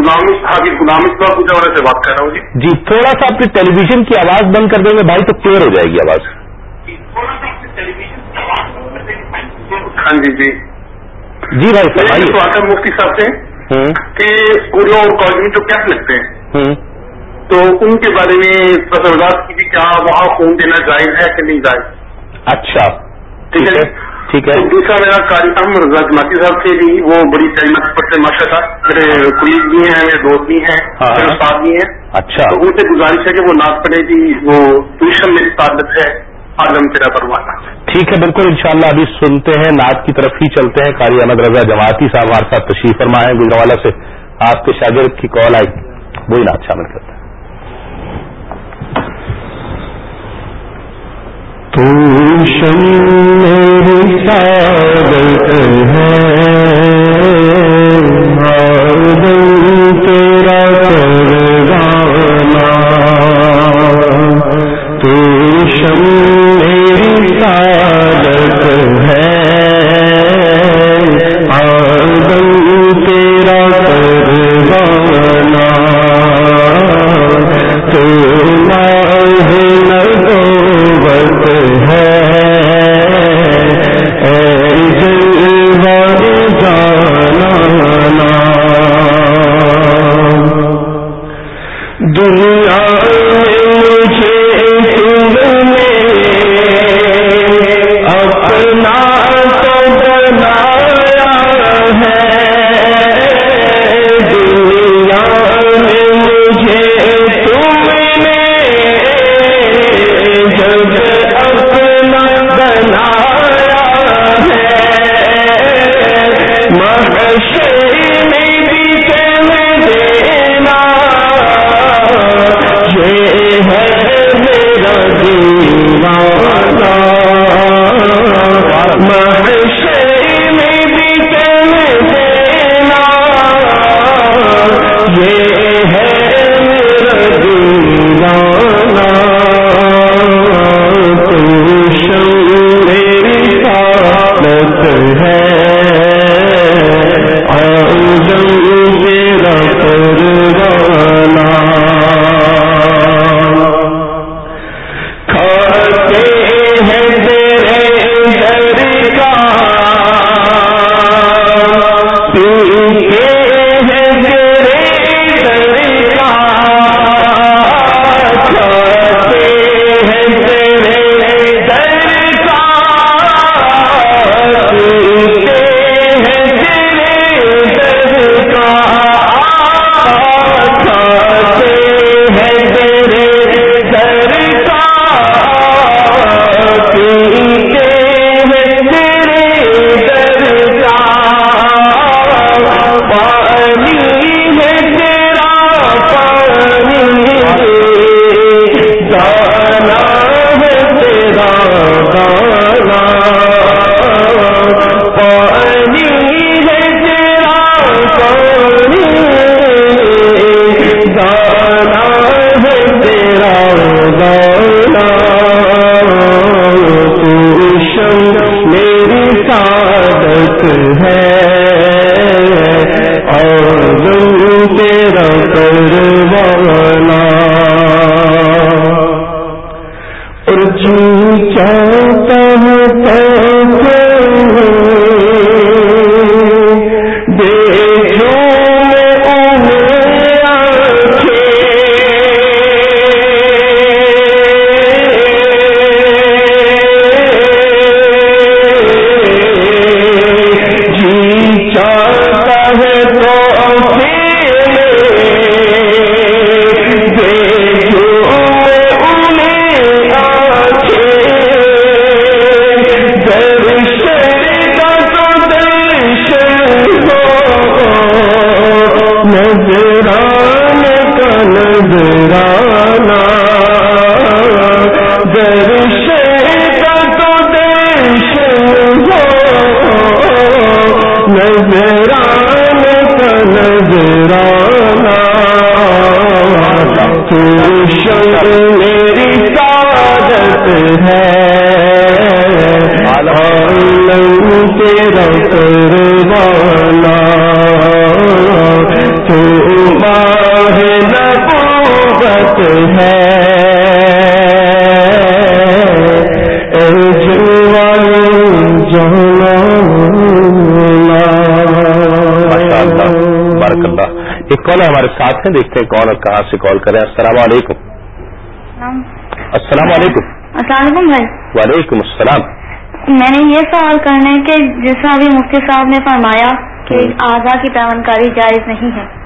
غلام حافظ غلام اقبال پوجا والے سے بات کر رہا ہوں جی۔ جی تھوڑا سا اپنی ٹیلی ویژن کی آواز بند کر دیں گے بھائی تو کلیئر ہو جائے گی آواز۔ ہاں جی جی۔ جی بھائی تھا مفتی صاحب سے کہ اسکولوں اور کالج میں جو کیمپ لگتے ہیں؟ تو ان کے بارے میں تھوڑا وضاحت کیجیے کیا وہاں خون دینا جائز ہے کہ نہیں جائز اچھا۔ ٹھیک ہے ٹھیک ہے۔ دوسرا میرا قاری صاحب رضا جماعتی صاحب سے بھی وہ بڑی پڑھتے ہیں ماشاء اللہ۔ میرے کلیگ بھی ہیں میرے دوست بھی ہیں ہاں۔ میرے استاد بھی ہیں۔ اچھا۔ تو ان سے گزارش ہے کہ وہ ناز پڑھے کہ وہ ٹیوشن میری تعلق ہے عالم ٹھیک ہے بالکل انشاءاللہ ابھی سنتے ہیں نعت کی طرف ہی چلتے ہیں۔ قاری احمد رضا جماعتی صاحب ہمارے ساتھ تشریف فرما ہے گجراوالا سے آپ کے شاگرد کی کال آئی۔ وہی نعت شامل کرتے ہیں۔ تو شم میری ہے۔ کال ہمارے ساتھ ہیں دیکھتے ہیں کون اور کہاں سے کال کریں۔ السلام علیکم۔ السلام علیکم۔ السلام علیکم بھائی۔ وعلیکم السلام۔ میں نے یہ سوال کرنا ہے کہ جیسا ابھی مفتی صاحب نے فرمایا کہ۔ اعضا کی پیمنکاری جائز نہیں ہے۔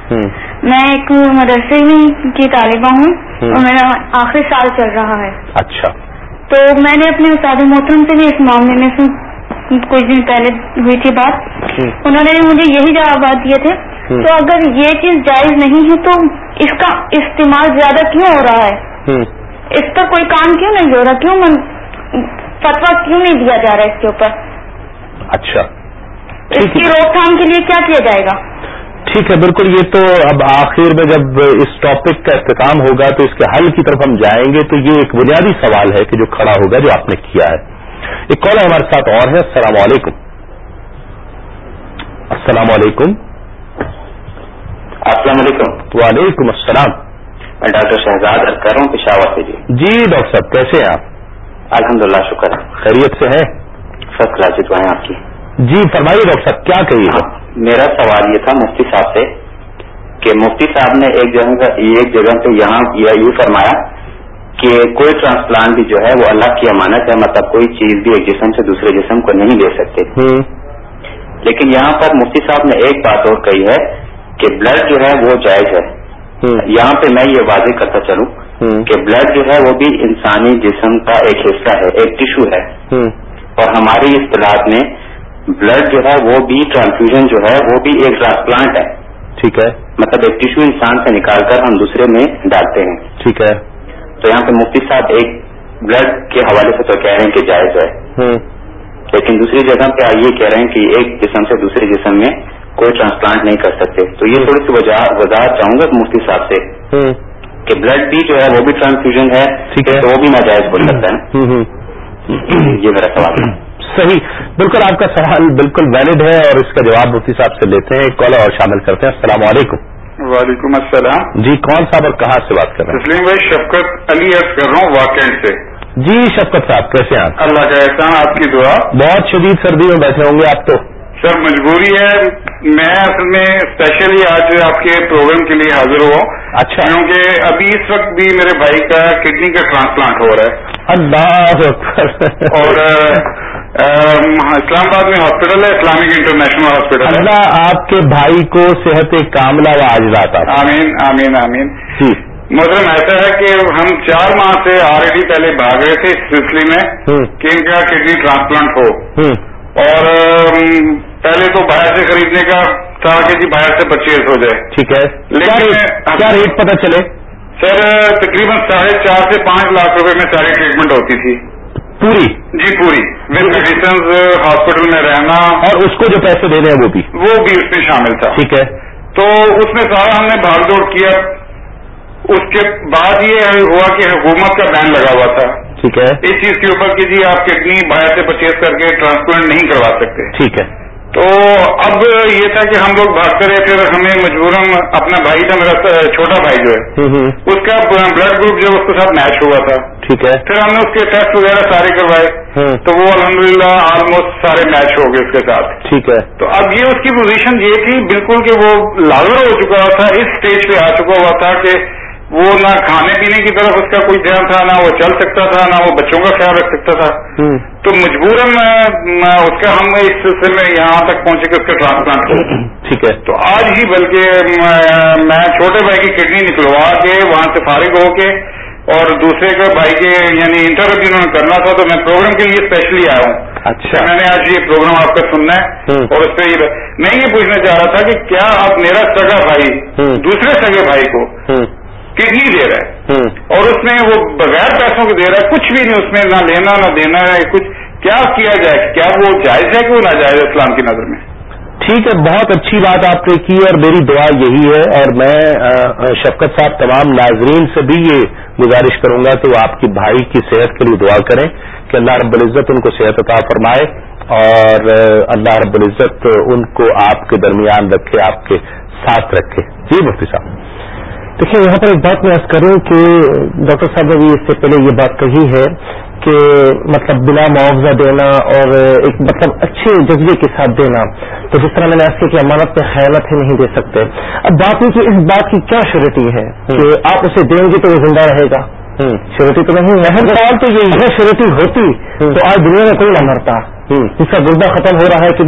میں ایک مدرسے میں کی طالبہ ہوں۔ اور میرا آخری سال چل رہا ہے۔ اچھا۔ تو میں نے اپنے استاد محترم سے بھی اس معاملے میں کچھ دن پہلے ہوئی تھی بات۔ ہوں، انہوں نے مجھے یہی جوابات دیے تھے۔ تو اگر یہ چیز جائز نہیں ہے تو اس کا استعمال زیادہ کیوں ہو رہا ہے۔ اس پر کوئی کام کیوں نہیں ہو رہا؟ کیوں من... فتوا کیوں نہیں دیا جا رہا ہے اس کے اوپر؟ اچھا. اس کی روک تھام کے لیے کیا کیا جائے گا؟ ٹھیک ہے بالکل یہ تو اب آخر میں جب اس ٹاپک کا اختتام ہوگا تو اس کے حل کی طرف ہم جائیں گے تو یہ ایک بنیادی سوال ہے کہ جو کھڑا ہوگا جو آپ نے کیا ہے۔ ایک کال ہمارے ساتھ اور ہے السلام علیکم۔ السلام علیکم۔ السلام علیکم. وعلیکم السلام. میں ڈاکٹر شہزاد عرض کر رہا ہوں پشاور سے جی. جی ڈاکٹر صاحب کیسے ہیں آپ؟ الحمد للہ شکر ہے. خیریت سے ہیں؟ فرسٹ کلاس دعائیں آپ کی؟ جی فرمائیے ڈاکٹر صاحب کیا کہیے؟ ہاں، میرا سوال یہ تھا مفتی صاحب سے کہ مفتی صاحب نے ایک جگہ کا ایک جگہ پہ یہاں یہ فرمایا کہ کوئی ٹرانسپلانٹ بھی جو ہے وہ اللہ کی امانت ہے مطلب کوئی چیز بھی ایک جسم سے دوسرے جسم کو نہیں لے سکتے۔ لیکن یہاں پر مفتی صاحب نے ایک بات اور کہی ہے کہ بلڈ جو ہے وہ جائز ہے۔ یہاں پہ میں یہ واضح کرتا چلوں کہ بلڈ جو ہے وہ بھی انسانی جسم کا ایک حصہ ہے ایک ٹشو ہے۔ اور ہماری اصطلاحات میں بلڈ جو ہے وہ بھی ٹرانسفیوژن جو ہے وہ بھی ایک ٹرانسپلانٹ ہے۔ ٹھیک ہے۔ مطلب ایک ٹشو انسان سے نکال کر ہم دوسرے میں ڈالتے ہیں۔ ٹھیک ہے۔ تو یہاں پہ مفتی صاحب ایک بلڈ کے حوالے سے تو کہہ رہے ہیں کہ جائز ہے۔ لیکن دوسری جگہ پہ یہ کہہ رہے ہیں کہ ایک جسم سے دوسرے جسم میں کوئی ٹرانسپلانٹ نہیں کر سکتے. تو یہ تھوڑی سی وضاحت چاہوں گا مفتی صاحب سے کہ بلڈ بھی جو ہے وہ بھی ٹرانسفیوژن ہے ٹھیک ہے۔ تو وہ بھی ناجائز ہو سکتا ہے. یہ میرا سوال ہے. صحیح. بالکل آپ کا سوال بالکل ویلڈ ہے اور اس کا جواب مفتی صاحب سے لیتے ہیں. ایک کال اور شامل کرتے ہیں. السلام علیکم. وعلیکم السلام. جی کون صاحب اور کہاں سے بات کر رہے تسلیم بھائی شفقت علی عرض کر رہا ہوں واقعات سے. ہیں جی شفقت صاحب کیسے ہیں آپ؟ اللہ کا احسان آپ کی دعا. بہت شدید سردی میں بیٹھے ہوں گے آپ تو. سر مجبوری ہے۔ میں اصل میں اسپیشلی آج آپ کے پروگرام کے لیے حاضر ہوا۔ اچھا۔ کیونکہ ابھی اس وقت بھی میرے بھائی کا کڈنی کا ٹرانسپلانٹ ہو رہا ہے۔ اللہ اور ام، اسلام آباد میں ہاسپٹل ہے اسلامک انٹرنیشنل ہاسپٹل اللہ آپ کے بھائی کو صحت کاملہ و آجرات آپ آمین آمین آمین۔ جی۔ محترم ایسا ہے کہ ہم چار ماہ سے آلریڈی پہلے بھاگ رہے تھے اس سلسلے میں کہ ان کا کڈنی ٹرانسپلانٹ ہو۔ اور پہلے تو باہر سے خریدنے کا تھا کہ جی باہر سے پرچیز ہو جائے۔ ٹھیک ہے۔ لیکن کیا ریٹ پتہ چلے؟ سر تقریباً ساڑھے چار سے پانچ لاکھ روپے میں ساری ٹریٹمنٹ ہوتی تھی۔ پوری؟ جی پوری۔ ود میڈیسن ہاسپٹل میں رہنا۔ اور اس کو جو پیسے دینے ہیں وہ بھی؟ وہ بھی اس میں شامل تھا۔ ٹھیک ہے۔ تو اس میں سارا ہم نے بھاگ دوڑ کیا۔ اس کے بعد یہ ہوا کہ حکومت کا بین لگا ہوا تھا۔ ٹھیک ہے۔ اس چیز کے اوپر کہ جی آپ کڈنی باہر سے پرچیز کر کے ٹرانسپلانٹ نہیں کروا سکتے۔ ٹھیک ہے۔ تو اب یہ تھا کہ ہم لوگ بھاگتے رہے پھر ہمیں مجبوراً اپنا بھائی تھا میرا چھوٹا بھائی جو ہے اس کا بلڈ گروپ جو اس کے ساتھ میچ ہوا تھا۔ ٹھیک ہے۔ پھر ہم نے اس کے ٹیسٹ وغیرہ سارے کروائے۔ تو وہ الحمدللہ آلموسٹ سارے میچ ہو گئے اس کے ساتھ۔ ٹھیک ہے۔ تو اب یہ اس کی پوزیشن یہ تھی بالکل کہ وہ لاگر ہو چکا تھا اس سٹیج پہ آ چکا ہوا تھا کہ وہ نہ کھانے پینے کی طرف اس کا کوئی دھیان تھا نہ وہ چل سکتا تھا نہ وہ بچوں کا خیال رکھ سکتا تھا۔ تو مجبوراً میں اس کا ہم اس سلسلے میں یہاں تک پہنچے کہ اس کا ٹرانسپلانٹ ٹھیک ہے۔ تو آج ہی بلکہ میں- چھوٹے بھائی کی کڈنی نکلوا کے وہاں سے فارغ ہو کے اور دوسرے کا بھائی کے یعنی انٹرویو جنہوں نے کرنا تھا تو میں پروگرام کے لیے اسپیشلی آیا ہوں۔ اچھا۔ میں نے آج یہ پروگرام آپ کا سننا ہے۔ اور اس پہ میں یہ پوچھنا چاہ رہا تھا کہ کیا آپ میرا سگا بھائی۔ دوسرے سگے بھائی کو کڈنی دے رہا ہے۔ اور اس میں وہ بغیر پیسوں کے دے رہا ہے کچھ بھی نہیں اس میں نہ لینا نہ دینا ہے کچھ۔ کیا کیا جائے؟ کیا وہ جائز ہے کہ وہ ناجائز ہے اسلام کی نظر میں؟ ٹھیک ہے بہت اچھی بات آپ نے کی اور میری دعا یہی ہے۔ اور میں شفقت صاحب تمام ناظرین سے بھی یہ گزارش کروں گا کہ وہ آپ کی بھائی کی صحت کے لیے دعا کریں کہ اللہ رب العزت ان کو صحت عطا فرمائے اور اللہ رب العزت ان کو آپ کے درمیان رکھے آپ کے ساتھ رکھے۔ جی مفتی صاحب۔ دیکھیے یہاں پر ایک بات میں عرض کروں کہ ڈاکٹر صاحب نے بھی اس سے پہلے یہ بات کہی ہے کہ مطلب بلا معاوضہ دینا اور ایک مطلب اچھے جذبے کے ساتھ دینا۔ تو جس طرح میں نے ایسے کہ امانت میں خیالت ہی نہیں دے سکتے۔ اب بات یہ کہ اس بات کی کیا شرٹی ہے کہ آپ اسے دیں گے تو وہ زندہ رہے گا۔ شرٹی تو نہیں اہم سوال تو یہ شرٹی ہوتی تو آج دنیا میں کوئی نہ مرتا۔ جس کا گردہ ختم ہو رہا ہے کہ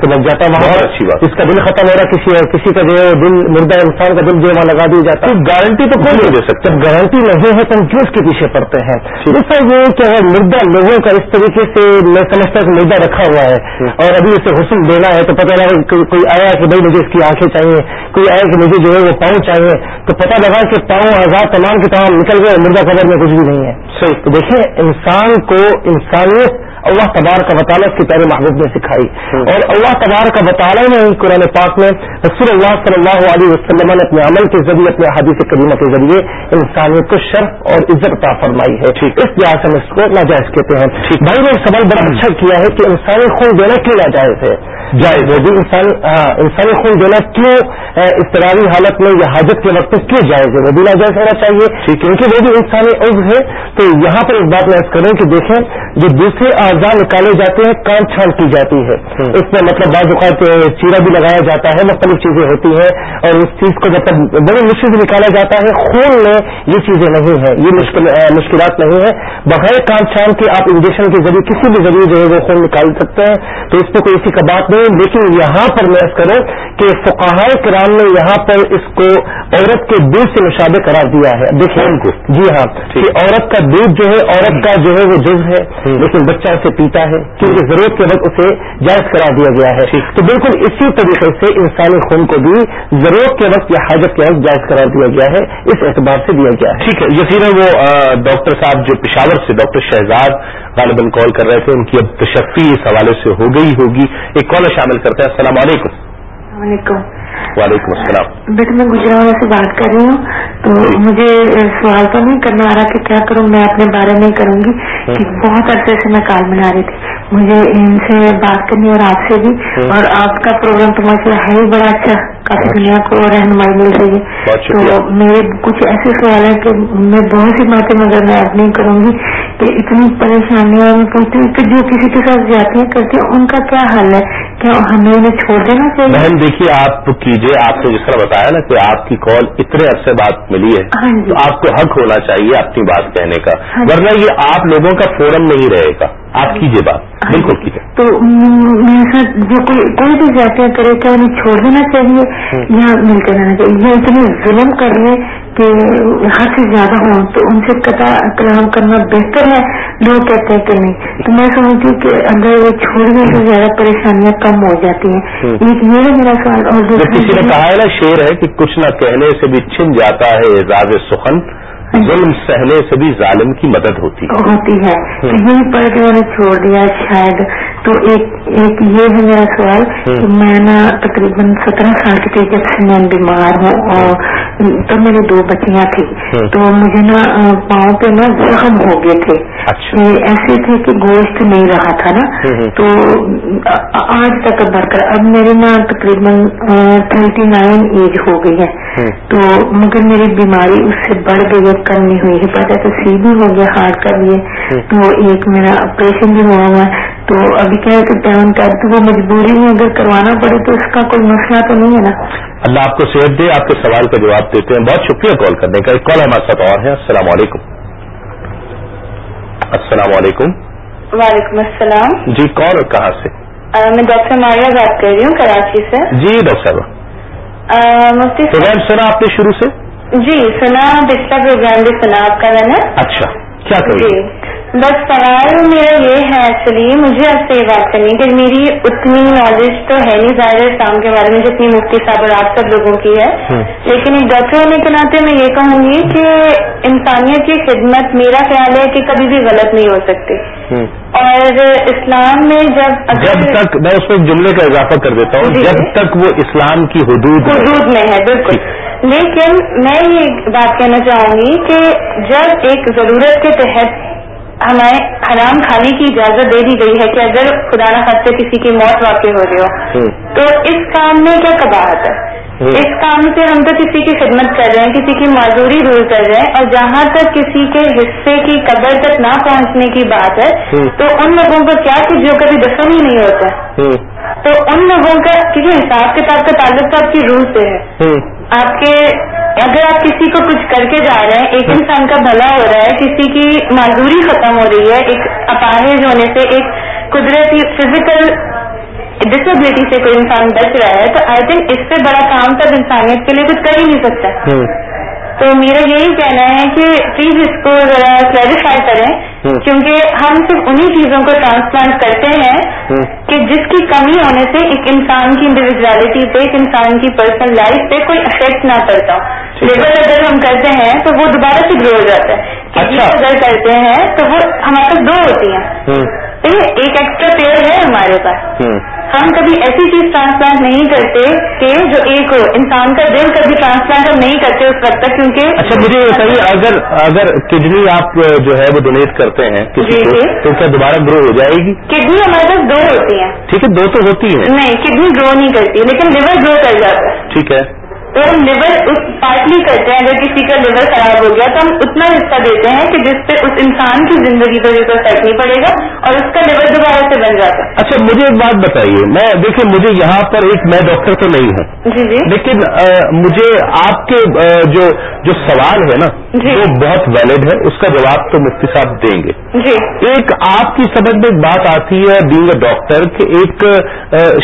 تو لگ جاتا ہے وہاں اچھی بات. اس کا دل ختم ہو رہا ہے کسی کسی کا جو ہے دل مردہ انسان کا دل جو وہاں لگا دیا جاتا ہے۔ گارنٹی تو کوئی نہیں دے سکتا؟ جب گارنٹی نہیں ہے تو ہم کیوں اس کے پیچھے پڑتے ہیں؟ دوسرا یہ کہ اگر مردہ لوگوں کا اس طریقے سے میں سمجھتا کہ مردہ رکھا ہوا ہے اور ابھی اسے حسن دینا ہے تو پتہ لگا کوئی آیا کہ بھائی مجھے اس کی آنکھیں چاہیے کوئی آیا کہ مجھے جو ہے وہ پاؤں چاہیے تو پتہ لگا کہ پاؤں آزاد تمام کے تمام نکل گئے مردہ قبر میں کچھ بھی نہیں ہے۔ تو دیکھیں انسان کو انسانیت اللہ تبار کا وطالعہ کی پیارے محبوب نے سکھائی۔ اور اللہ تبار کا وطالعہ نے قرآن پاک میں رسول اللہ صلی اللہ علیہ وسلم نے اپنے عمل کے ذریعے اپنے حادث کریمہ کے ذریعے انسانیت کو شرف اور عزت عطا فرمائی ہے۔ اس لحاظ سے ہم اس کو ناجائز کہتے ہیں۔ بھائی نے سوال بڑا اچھا کیا ہے کہ انسانی خون دینا کیوں ناجائز ہے؟ جائز وہ بھی انسان انسانی خون دینا کیوں اضطراری حالت میں یا حاجت کے وقت کیوں جائز ہے؟ وہ بھی ناجائز ہونا چاہیے۔ کیونکہ وہ بھی انسانی عز ہے۔ تو یہاں پر ایک بات میں کروں کہ دیکھیں جو دوسرے اعضاء نکالے جاتے ہیں کان چھان کی جاتی ہے۔ اس میں مطلب بعض اوقات چیرا بھی لگایا جاتا ہے مختلف چیزیں ہوتی ہیں۔ اور اس چیز کو مطلب بڑی مشکل سے نکالا جاتا ہے خون میں یہ چیزیں نہیں ہیں یہ مشکلات نہیں ہے بغیر کان چھان کے آپ انجیکشن کے ذریعے کسی بھی ذریعے جو ہے وہ خون نکال سکتے ہیں۔ تو اس پہ کوئی اسی کا بات نہیں لیکن یہاں پر میں کروں کہ فقاہ کرام نے یہاں پر اس کو عورت کے دودھ سے مشابہ قرار دیا ہے۔ دیکھیں کو؟ جی ہاں کہ عورت کا دودھ جو ہے عورت کا جو ہے وہ جز ہے لیکن بچہ اسے پیتا ہے کیونکہ ضرورت کے وقت اسے جائز قرار دیا گیا ہے۔ تو بالکل اسی طریقے سے انسانی خون کو بھی ضرورت کے وقت یا حاجت کے وقت جائز قرار دیا گیا ہے اس اعتبار سے دیا گیا ہے۔ ٹھیک ہے یقیناً وہ ڈاکٹر صاحب جو پشاور سے ڈاکٹر شہزاد غالباً کال کر رہے تھے ان کی اب تشفی اس حوالے سے ہو گئی ہوگی۔ ایک کالر شامل کرتے ہیں۔ السلام علیکم۔ وعلیکم۔ السلام۔ بیٹا میں گجرا سے بات کر رہی ہوں۔ تو مجھے سوال تو نہیں کرنا آ رہا کہ کیا کروں میں اپنے بارے میں کروں گی۔ کہ بہت عرصے سے میں کال بنا رہی تھی۔ مجھے ان سے بات کرنی اور آپ سے بھی۔ اور آپ کا پروگرام تو مجھے ہے ہی بڑا اچھا۔ کافی دنیا کو رہنمائی مل رہی ہے۔ تو میرے کچھ ایسے سوال ہیں کہ میں بہت سی باتیں مگر میں ایڈ نہیں کروں گی کہ اتنی پریشانیاں میں پوچھتی ہوں کہ جو کسی کے ساتھ جاتے ہیں کرتے ہیں ان کا کیا حل ہے؟ کیا ہمیں انہیں چھوڑ دینا چاہیے؟ بہن دیکھیے آپ کیجیے آپ نے جس طرح بتایا نا کہ آپ کی کال اتنے عرصے بعد ملی ہے تو آپ کو حق ہونا چاہیے اپنی بات کہنے کا۔ ورنہ یہ آپ لوگوں کا فورم نہیں رہے گا۔ آپ کیجیے بات۔ بالکل کیجیے تو میرے ساتھ جو کوئی کوئی بھی جاتے کرے کیا انہیں چھوڑ دینا چاہیے یا ملتے رہنا چاہیے؟ یہ اتنے ظلم کر رہے کہ حد سے زیادہ ہوں تو ان سے قطع کلام کرنا بہتر ہے۔ لوگ کہتے ہیں کہ نہیں۔ تو میں سمجھتی ہوں کہ اگر وہ چھوڑنے سے زیادہ پریشانیاں کم ہو جاتی ہیں۔ ایک یہ میرا سوال اور کسی نے کہا ہے نا شعر ہے کہ کچھ نہ کہنے سے بھی چھن جاتا ہے اعزاز سخن۔ ظلم سہنے سے بھی ظالم کی مدد ہوتی ہے۔ ہوتی ہے۔ یہی پڑھ کے میں نے چھوڑ دیا شاید تو ایک ایک یہ ہے میرا سوال کہ میں نا تقریباً سترہ سال کی جب سے میں بیمار ہوں اور تو میری دو بچیاں تھی تو مجھے نا پاؤں پہ نا زخم ہو گئے تھے۔ ایسے تھے کہ گوشت نہیں رہا تھا نا۔ تو آج تک بڑھ کر اب میری نا تقریباً تھرٹی نائن ایج ہو گئی ہے۔ تو مگر میری بیماری اس سے بڑھ گئی ہے کم نہیں ہوئی ہے۔ پتا تو سی بھی ہو گیا ہارٹ کا بھی ہے تو ایک میرا آپریشن بھی ہوا ہوا۔ ہے تو ابھی کیا ہے کہ ٹائم کا تو وہ مجبوری میں اگر کروانا پڑے تو اس کا کوئی مسئلہ تو نہیں ہے نا۔ اللہ آپ کو صحت دے آپ کے سوال کا جواب دیتے ہیں۔ بہت شکریہ کال کرنے کا۔ ایک کال ہمارے ساتھ اور ہے السلام علیکم۔ السلام علیکم۔ وعلیکم السلام۔ جی کون اور کہاں سے؟ میں ڈاکٹر ماریہ بات کر رہی ہوں کراچی سے۔ جی ڈاکٹر صاحب۔ آپ نے شروع سے؟ جی سنا پچھلا پروگرام بھی سنا آپ کا میں نے۔ اچھا کیا جی۔ بس سوال میرا یہ ہے ایکچولی مجھے آپ سے یہ بات کرنی کہ میری اتنی نالج تو ہے نہیں ظاہر اسلام کے بارے میں جتنی مفتی صاحب اور آپ سب لوگوں کی ہے۔ لیکن ایک ڈاکٹر ہونے کے ناطے میں یہ کہوں گی کہ انسانیت کی خدمت میرا خیال ہے کہ کبھی بھی غلط نہیں ہو سکتی۔ اور اسلام میں جب جب تک میں اس میں جملے کا اضافہ کر دیتا ہوں جب تک وہ اسلام کی حدود حدود میں ہے بالکل۔ لیکن میں یہ بات کہنا چاہوں گی کہ جب ایک ضرورت کے تحت ہمیں حرام کھانے کی اجازت دے دی گئی ہے کہ اگر خدا نہ خاص سے کسی کی موت واقع ہو رہی ہو تو اس کام میں کیا کباہت ہے؟ اس کام سے ہم تو کسی کی خدمت کر رہے ہیں کسی کی معذوری دور کر رہے ہیں اور جہاں تک کسی کے حصے کی قبر تک نہ پہنچنے کی بات ہے تو ان لوگوں کو کیا کہ جو کبھی دفن ہی نہیں ہوتا۔ تو ان لوگوں کا کسی حساب کتاب کا تعلق تو آپ کی روح سے ہے۔ آپ کے اگر آپ کسی کو کچھ کر کے جا رہے ہیں ایک انسان کا بھلا ہو رہا ہے کسی کی معذوری ختم ہو رہی ہے ایک اپاہج ہونے سے ایک قدرتی فزیکل ڈسبلٹی سے کوئی انسان بچ رہا ہے تو آئی تھنک اس سے بڑا کام تب انسانیت کے لیے کچھ کر ہی نہیں سکتا۔ تو میرا یہی کہنا ہے کہ پلیز اس کو ذرا کلیریفائی کریں کیونکہ ہم صرف انہی چیزوں کو ٹرانسپلانٹ کرتے ہیں کہ جس کی کمی ہونے سے ایک انسان کی انڈیویجویلٹی پہ ایک انسان کی پرسنل لائف پہ کوئی افیکٹ نہ پڑتا۔ لیبر اگر ہم کرتے ہیں تو وہ دوبارہ سے گرو ہو جاتا ہے۔ اگر کرتے ہیں تو وہ ہمارے پاس دو ہوتی ہیں۔ ایک ایکسٹرا پیئر ہے ہمارے پاس۔ ہم کبھی ایسی چیز ٹرانسپلانٹ نہیں کرتے کہ جو ایک انسان کا دل کبھی ٹرانسپلانٹ ہم نہیں کرتے اس وقت تک کیونکہ اچھا مجھے یہ بتائیے اگر اگر کڈنی آپ جو ہے وہ ڈونیٹ کرتے ہیں جی، جی۔ تو کیا دوبارہ گرو ہو جائے گی؟ کڈنی ہمارے پاس دو ہوتی ہیں۔ ٹھیک ہے دو تو ہوتی ہیں۔ نہیں کڈنی گرو نہیں کرتی لیکن لیور گرو کر جاتا ہے۔ ٹھیک ہے۔ تو ہم لیور پارٹلی کرتے ہیں۔ اگر کسی کا لیور خراب ہو گیا تو ہم اتنا حصہ دیتے ہیں کہ جس سے اس انسان کی زندگی پر بھی کوئی فرق نہیں پڑے گا اور اس کا لیور دوبارہ سے بن جاتا ہے۔ اچھا مجھے ایک بات بتائیے۔ میں دیکھیں مجھے یہاں پر ایک میں ڈاکٹر تو نہیں ہوں۔ جی جی۔ لیکن مجھے آپ کے جو جو سوال ہے نا جی۔ وہ بہت ویلڈ ہے۔ اس کا جواب تو مفتی صاحب دیں گے۔ جی۔ ایک آپ کی سمجھ میں بات آتی ہے بینگ اے ڈاکٹر کہ ایک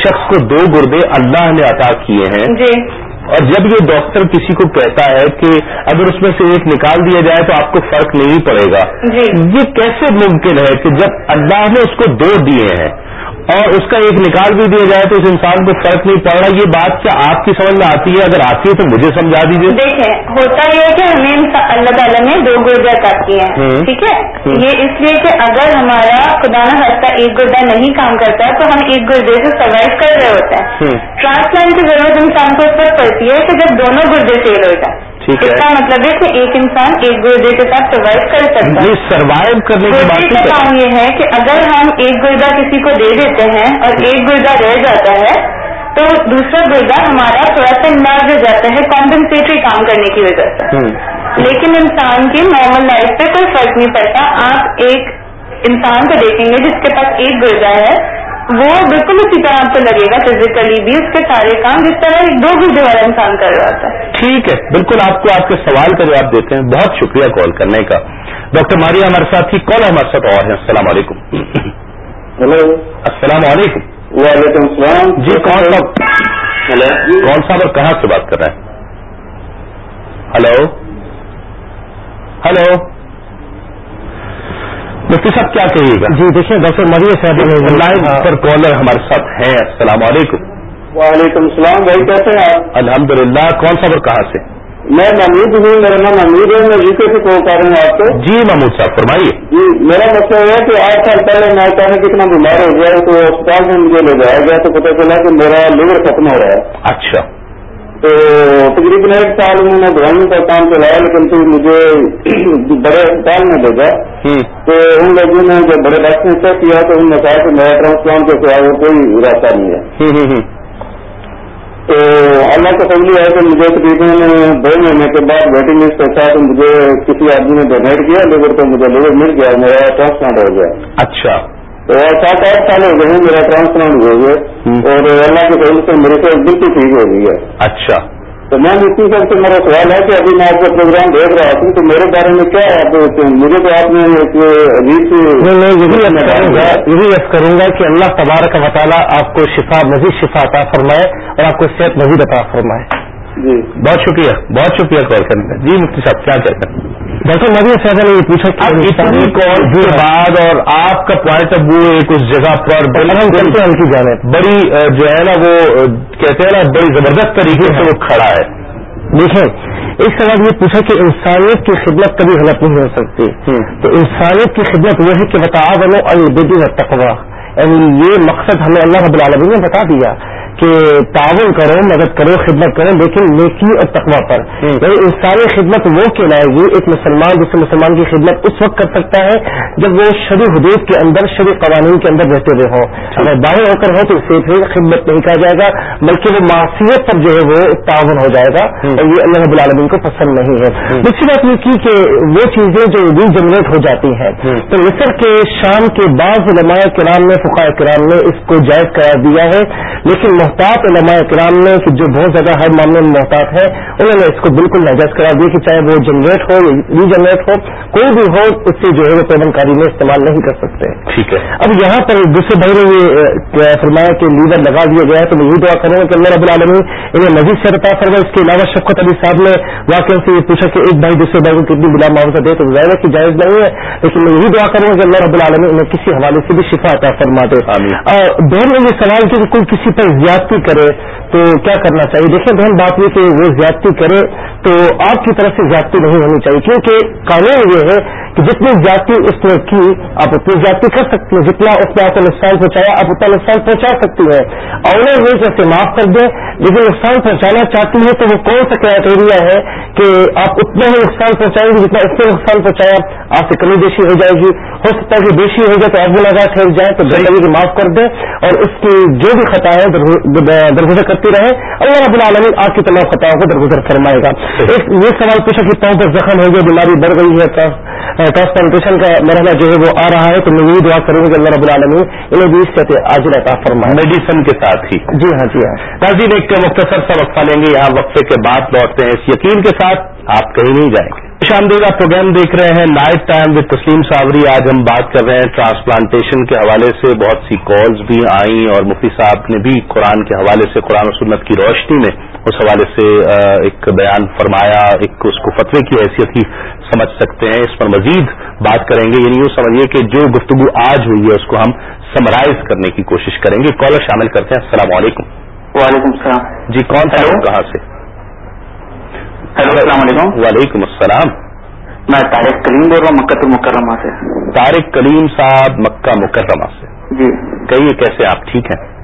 شخص کو دو گردے اللہ نے عطا کیے ہیں۔ جی۔ اور جب یہ ڈاکٹر کسی کو کہتا ہے کہ اگر اس میں سے ایک نکال دیا جائے تو آپ کو فرق نہیں پڑے گا جی۔ یہ کیسے ممکن ہے کہ جب اللہ نے اس کو دو دیے ہیں اور اس کا ایک نکال بھی دیا جائے تو اس انسان کو فرق نہیں پڑ رہا یہ بات کیا آپ کی سمجھ میں آتی ہے اگر آتی ہے تو مجھے سمجھا دیجیے دیکھیں ہوتا یہ ہے کہ ہمیں اللہ تعالیٰ نے دو کیے ہیں ہوں۔ ٹھیک ہے یہ اس لیے کہ اگر ہمارا خدا نہ خاصہ ایک گردہ نہیں کام کرتا تو ہم ایک گردے سے سروائو کر رہے ہوتے ہیں۔ ٹرانسپلانٹ کی ضرورت انسان کو اس وقت پڑتی ہے کہ جب دونوں گردے فیل ہو جائیں ٹھیک ہے۔ اس کا مطلب ہے کہ ایک انسان ایک گردے کے ساتھ سروائو کر سکتا ہے۔ سروائو کرنے کی بات کا کر کام یہ ہے کہ اگر ہم ایک گردہ کسی کو دے دیتے ہیں اور ایک گردہ رہ جاتا ہے تو دوسرا گردہ ہمارا تھوڑا سا انلارج ہو جاتا ہے کمپنسیٹری کام کرنے کی وجہ سے۔ لیکن انسان کی نارمل لائف پہ کوئی فرق نہیں پڑتا۔ آپ ایک انسان کو دیکھیں گے جس کے پاس ایک گردہ ہے وہ بالکل اسی طرح آپ کو لگے گا فزیکلی بھی اس کے سارے کام جس طرح ایک دو گردے والا انسان کر رہا ہے ٹھیک ہے بالکل آپ کو آپ کے سوال کا جواب دیتے ہیں۔ بہت شکریہ کال کرنے کا۔ ڈاکٹر ماریا ہمارے ساتھ تھی کال ہمارے ساتھ اور ہیں۔ السلام علیکم۔ ہلو۔ السلام علیکم۔ وعلیکم السلام۔ جی کون سا؟ ہلو۔ کون صاحب اور کہاں سے بات کر رہے ہیں؟ ہلو۔ ہلو۔ مفتی صاحب کیا کہیے گا؟ جی دیکھیں ڈاکٹر مریا صاحب لائن پر کالر ہمارے ساتھ ہیں۔ السلام علیکم۔ وعلیکم السلام بھائی کیسے ہیں آپ؟ الحمد للہ کون اور کہاں سے؟ میں محمود ہوں میرا نام حمید ہے میں یوکے سے کال کر رہا ہوں آپ کو۔ جی محمود صاحب فرمائیے۔ جی میرا مسئلہ یہ ہے کہ آٹھ سال پہلے میں اچانک اتنا بیمار ہو گیا تو اسپتال میں مجھے لے جایا گیا تو پتہ چلا کہ میرا لیور ختم ہو رہا ہے۔ اچھا۔ تو تقریباً ایک سال انہوں نے دوائیوں کا کام چلایا لیکن پھر مجھے بڑے اسپتال میں بھیجا تو ان لوگوں نے جب بڑے ڈاکٹر نے چیک کیا تو انہوں نے کہا کہ میرا ٹرانسپلانٹ کے سوا وہ کوئی راستہ نہیں ہے۔ تو اللہ کا فضل ہے کہ مجھے تقریباً دو مہینے کے بعد ویٹنگ لسٹ پہ تھا تو مجھے کسی آدمی نے ڈونیٹ کیا لیور تو مجھے لیور مل گیا میرا ٹرانسپلانٹ ہو گیا۔ اچھا۔ تو سات آٹھ سال ہو گئے میرا ٹرانسپلانٹ ہوئے ہوئے ہوں۔ اور اللہ کے فضل سے میرے سے بالکل ٹھیک ہو گئی ہے۔ اچھا۔ تو میں مفتی صاحب سے میرا سوال ہے کہ ابھی میں آپ کا پروگرام دیکھ رہا ہوں تو میرے بارے میں کیا آپ مجھے تو آپ نے ایک یہی عرض کروں گا کروں کہ اللہ تبارک و تعالیٰ آپ کو شفا مزید شفا عطا فرمائے اور آپ کو صحت مزید عطا فرمائے۔ جی۔ بہت شکریہ بہت شکریہ کال کرنے کا۔ جی مفتی صاحب کیا کہتے ہیں؟ ڈاکٹر مریا صاحب نے یہ پوچھا کہ اتنی کال کے بعد اور آپ کا پوائنٹ آف ویو ایک اس جگہ پر کی بڑی جو ہے نا وہ کہتے ہیں نا بڑی زبردست طریقے سے وہ کھڑا ہے۔ دیکھیں ایک سوال یہ پوچھا کہ انسانیت کی خدمت کبھی غلط نہیں ہو سکتی۔ تو انسانیت کی خدمت وہ ہے کہ بتا بنو البدی و تقوا یعنی یہ مقصد ہمیں اللہ رب العالمین نے بتا دیا کہ تعاون کرو مدد کرو خدمت کرو لیکن نیکی اور تقوا پر۔ یعنی انسانی خدمت وہ کہلائے گی ایک مسلمان دوسرے مسلمان کی خدمت اس وقت کر سکتا ہے جب وہ شری حدود کے اندر شری قوانین کے اندر رہتے ہوئے ہوں۔ اگر باہر ہو کر ہو تو اسے پھر خدمت نہیں کہا جائے گا بلکہ وہ معاشیت پر جو ہے وہ تعاون ہو جائے گا۔ اور یہ اللہ رب العالمین کو پسند نہیں ہے۔ دوسری بات یہ کی کہ وہ چیزیں جو ری جنریٹ ہو جاتی ہیں۔ تو مصر کے شام کے بعض علماء کرام نے فقاء کرام نے اس کو جائز قرار دیا ہے لیکن محتاط علماء کرام نے کہ جو بہت زیادہ ہر معاملے میں محتاط ہے انہوں نے اس کو بالکل ناجائز قرار دیا کہ چاہے وہ جنریٹ ہو یا ری جنریٹ ہو کوئی بھی ہو اس سے جو ہے وہ پیمنٹ کاری میں استعمال نہیں کر سکتے۔ ٹھیک ہے۔ اب یہاں پر دوسرے بھائی نے یہ فرمایا کہ لیڈر لگا دیا گیا ہے تو میں یہ دعا کروں گا کہ اللہ رب العالمین انہیں مزید سے عطا فرما اس کے علاوہ شفقت علی صاحب نے واقعہ سے یہ پوچھا کہ ایک بھائی دوسرے بھائی کو کتنی بلا معاوضہ دے تو ظاہر ہے کہ جائز نہیں ہے۔ لیکن میں یہی دعا کروں گا کہ اللہ رب العالمین انہیں کسی حوالے سے بھی شفا عطا فرما دے۔ بہن نے یہ سوال کیا کہ کوئی کسی پر زیادتی کرے تو کیا کرنا چاہیے؟ دیکھیں بہن بات یہ کہ وہ زیادتی کرے تو آپ کی طرف سے زیادتی نہیں ہونی چاہیے، کیونکہ قانون یہ ہے کہ جتنی زیادتی اس نے کی آپ اتنی زیادتی کر سکتے ہیں۔ جتنا اس نے آپ کو نقصان پہنچایا آپ اتنا نقصان پہنچا سکتی ہیں۔ اور انہیں وہ جیسے معاف کر دیں لیکن نقصان پہنچانا چاہتی ہے تو وہ کون سا کرائٹیریا ہے کہ آپ اتنا ہی نقصان پہنچائیں گے جتنا اس نے نقصان پہنچایا؟ آپ سے کمی بیشی ہو جائے گی۔ ہو سکتا ہے کہ بیشی ہو جائے تو اب لگا ٹھہر جائے تو لگے کہ معاف کر دیں اور اس کی جو بھی خطا ہے درگزر کرتی رہے۔ اللہ رب العالمین آپ کی تمام خطاؤں کو درگزر فرمائے گا۔ ایک یہ سوال پوچھا کہ پاؤں پر زخم ہو گیا بیماری بڑھ گئی ہے ٹرانسپلانٹیشن کا مرحلہ جو ہے وہ آ رہا ہے تو میں یہی دعا کروں گا کہ اللہ رب العالمین انہیں بھی اس سے آج عطا فرمائے۔ میڈیسن کے ساتھ ہی۔ جی ہاں جی ہاں۔ ناظرین ایک مختصر سا وقفہ لیں گے۔ یہاں وقفے کے بعد لوٹتے ہیں۔ اس یقین کے ساتھ آپ کہیں نہیں جائیں گے۔ شامدید آپ پروگرام دیکھ رہے ہیں۔ نائٹ ٹائم وتھ تسلیم صابری آج ہم بات کر رہے ہیں ٹرانسپلانٹیشن کے حوالے سے۔ بہت سی کالز بھی آئیں اور مفتی صاحب نے بھی قرآن کے حوالے سے قرآن و سنت کی روشنی میں اس حوالے سے ایک بیان فرمایا ایک اس کو فتوے کی حیثیت ہی سمجھ سکتے ہیں۔ اس پر مزید بات کریں گے۔ یعنی یوں سمجھیے کہ جو گفتگو آج ہوئی ہے اس کو ہم سمرائز کرنے کی کوشش کریں گے۔ کالر شامل کرتے ہیں۔ السلام علیکم۔ وعلیکم السلام۔ جی کون سا کہاں سے؟ ہیلو السلام علیکم۔ وعلیکم السلام۔ میں طارق کلیم بول رہا ہوں مکہ مکرمہ سے۔ طارق کلیم صاحب مکہ مکرمہ سے۔ جی۔ کہیے کیسے آپ ٹھیک ہیں؟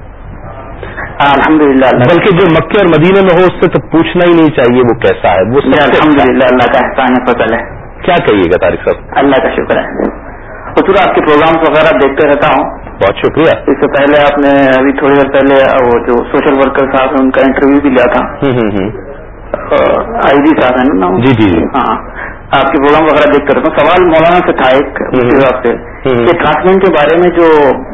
الحمد للہ بلکہ جو مکے اور مدینے میں ہو اس سے تو پوچھنا ہی نہیں چاہیے وہ کیسا ہے وہ الحمد للہ اللہ کا احسان ہے فضل ہے۔ کیا کہیے گا طارق صاحب؟ اللہ کا شکر ہے۔ حضور آپ کے پروگرامس وغیرہ دیکھتے رہتا ہوں۔ بہت شکریہ۔ اس سے پہلے آپ نے ابھی تھوڑی دیر پہلے وہ جو سوشل ورکر صاحب ہیں ان کا انٹرویو بھی لیا تھا۔ آئی جی صاحب ہے نا۔ جی جی ہاں آپ کے پروگرام وغیرہ دیکھتے رہتا ہوں۔ سوال مولانا سے تھا ایک سے کہ ٹرانسپلنٹ کے بارے میں جو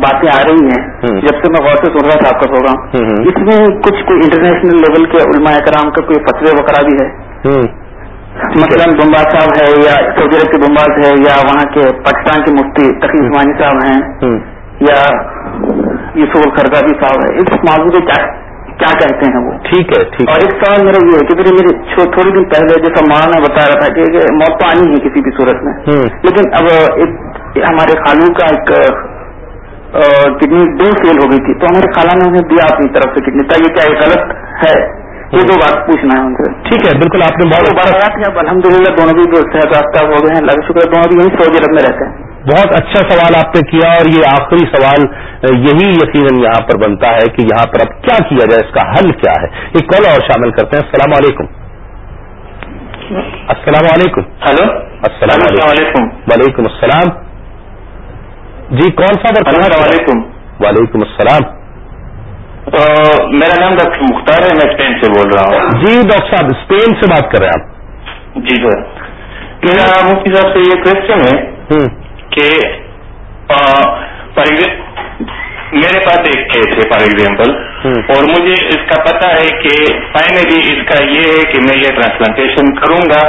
باتیں آ رہی ہیں جب سے میں غور سے سن رہا تھا آپ کا پروگرام اس میں کچھ کوئی انٹرنیشنل لیول کے علماء کرام کا کوئی فتوے وغیرہ بھی ہے؟ مثلاً بمباز صاحب ہے یا سعودی عرب کے بمباز ہے یا وہاں کے پاکستان کے مفتی تقی عثمانی صاحب ہیں یا یوسف الخرگابی صاحب ہے اس موضوع پہ کیا کیا کہتے ہیں وہ؟ ٹھیک ہے ٹھیک اور ایک سوال میرا یہ ہے کہ پھر میرے تھوڑی دن پہلے جیسا نے بتا رہا تھا کہ موت تو آنی ہے کسی بھی صورت میں لیکن اب ایک ہمارے خالو کا ایک کڈنی دو فیل ہو گئی تھی۔ تو ہمارے خالہ نے انہیں دیا اپنی طرف سے کڈنی تھا یہ کیا یہ غلط ہے؟ یہ دو بات پوچھنا ہے ان سے۔ ٹھیک ہے بالکل آپ نے بہت اب الحمد للہ دونوں بھی صحت یافتہ ہو گئے ہیں اللہ شکر دونوں بھی یہیں سعودی عرب میں رہتے ہیں۔ بہت اچھا سوال آپ نے کیا اور یہ آخری سوال یہی یقیناً یہاں پر بنتا ہے کہ یہاں پر اب کیا کیا جائے اس کا حل کیا ہے؟ ایک کال اور شامل کرتے ہیں۔ السلام علیکم۔ السلام علیکم۔ ہلو۔ السلام علیکم۔ وعلیکم السلام۔ جی کون سا السلام علیکم۔ وعلیکم السلام۔ میرا نام ڈاکٹر مختار ہے میں اسپین سے بول رہا ہوں۔ جی ڈاکٹر صاحب اسپین سے بات کر رہے ہیں آپ۔ جی سر میرا مفتی صاحب سے یہ کوشچن ہے کہ میرے پاس ایک کیس ہے فار ایگزامپل اور مجھے اس کا پتا ہے کہ فائنلی اس کا یہ ہے کہ میں یہ ٹرانسپلانٹیشن کروں گا۔